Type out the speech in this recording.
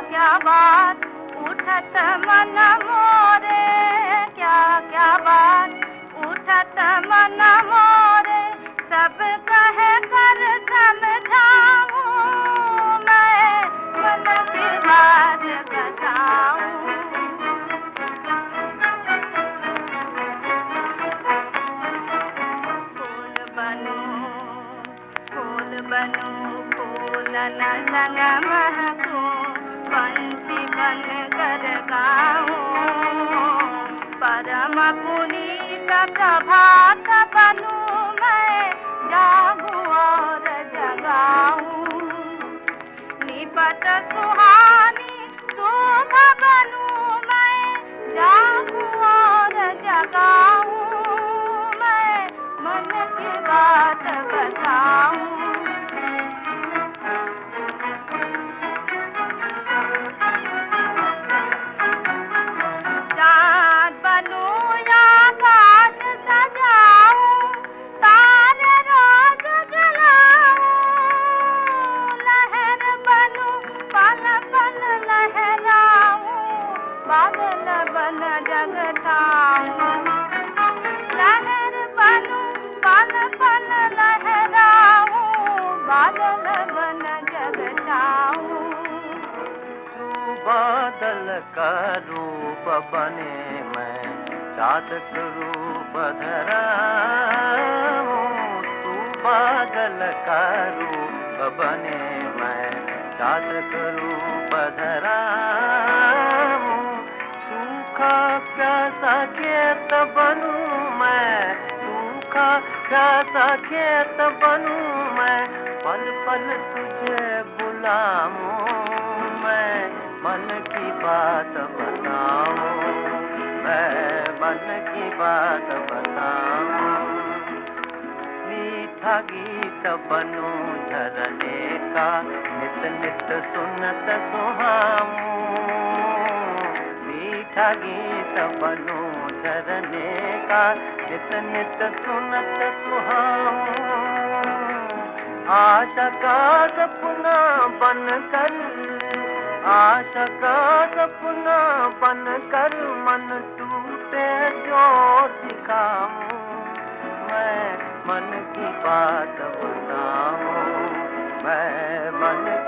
क्या बात? उठत मन मोरे। क्या क्या बात? उठत मन मोरे। सब कहे कर समझाऊं। फूल बनूं फूल बनूं फूलन संग महकूं पंछी बन कर गाऊं। परम पुनीत प्रभात बनूं। बादल बन जगताऊं लहर बनूं पल पल लहराऊं, बादल बन जगताऊं। बादल का रूप बने मैं चातक रूप धरा तू बादल का रूप बने मैं चातक रूप धरा प्यासा खेत बनूं मैं? सूखा प्यासा खेत बनूं मैं? पल पल तुझे बुलाऊं मैं। मन की बात बताऊँ, मैं मन की बात बताऊँ। मीठा गीत बनूं झरने का, नित नित सुनत सुहाऊं। मीठा गीत बनो झरने का नित नित सुनत सुहाऊं। आशा का सपना बन कर आशा का सपना बन कर मन टूटे जो दिखाऊँ। मैं मन की बात बताऊँ, मैं मन